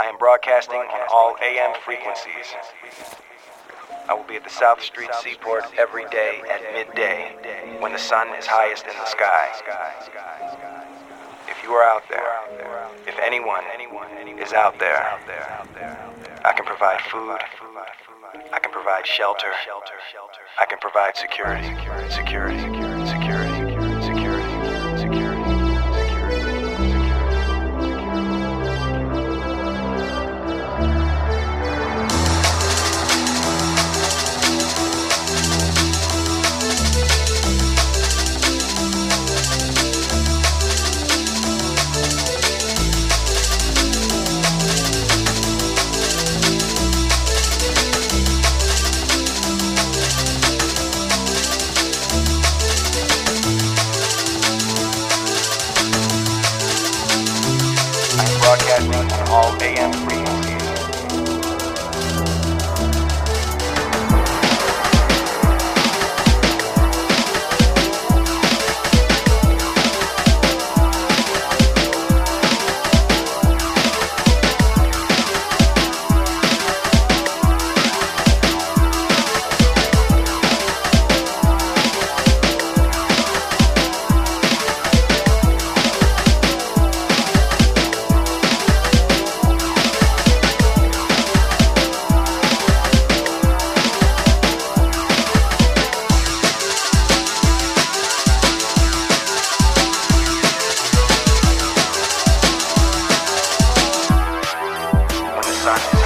I am broadcasting on all AM frequencies. I will be at the South Street Seaport every day at midday when the sun is highest in the sky. If you are out there, if anyone is out there, I can provide food. I can provide shelter. I can provide security. Security. Security. When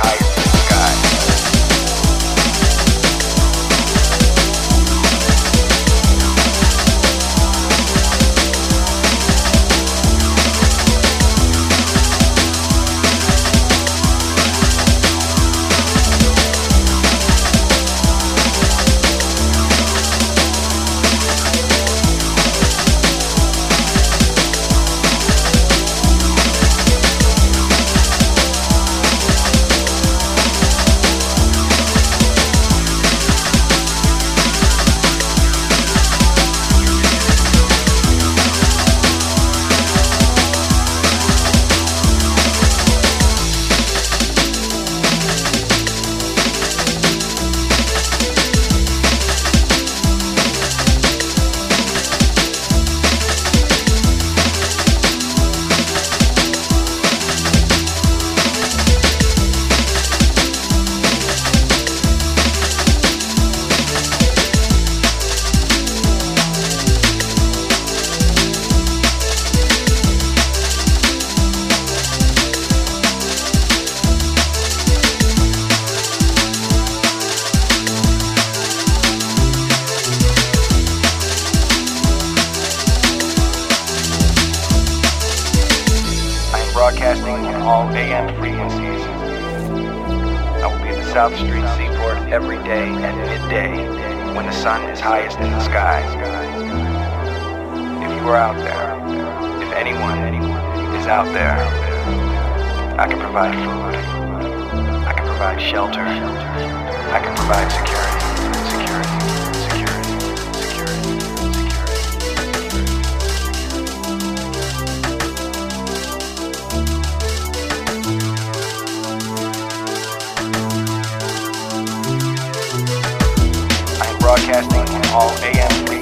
I will be at the South Street Seaport every day at midday when the sun is highest in the sky. If you are out there, if anyone is out there, I can provide food. I can provide shelter. I can provide. Security. Broadcasting all AM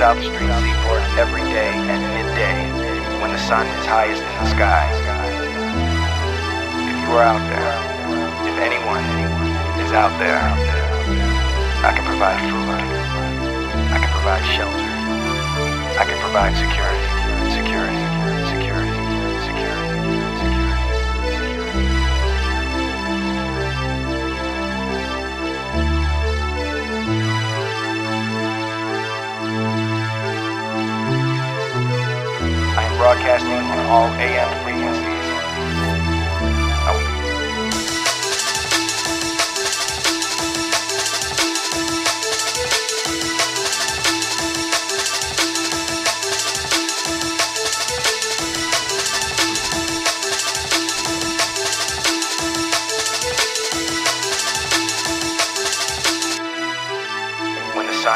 South Street Seaport every day at midday when the sun is highest in the sky. If you are out there, if anyone is out there, I can provide food. I can provide shelter. I can provide security. Security.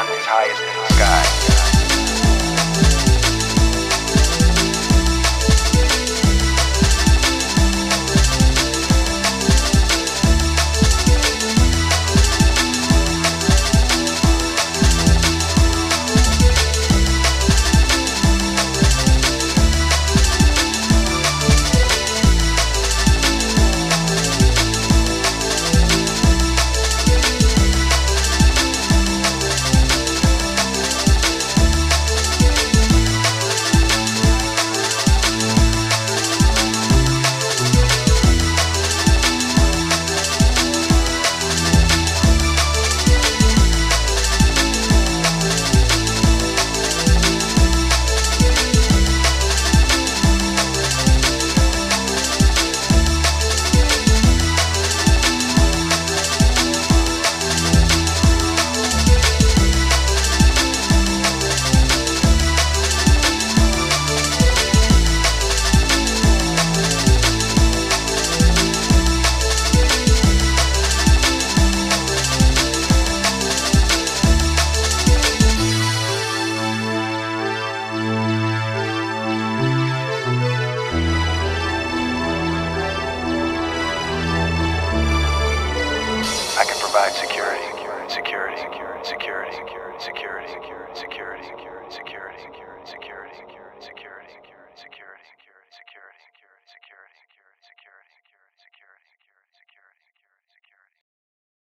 his highest in the sky. Provide security. Security. Security. Security. Security. Security. Security. Security. Security. Security. Security.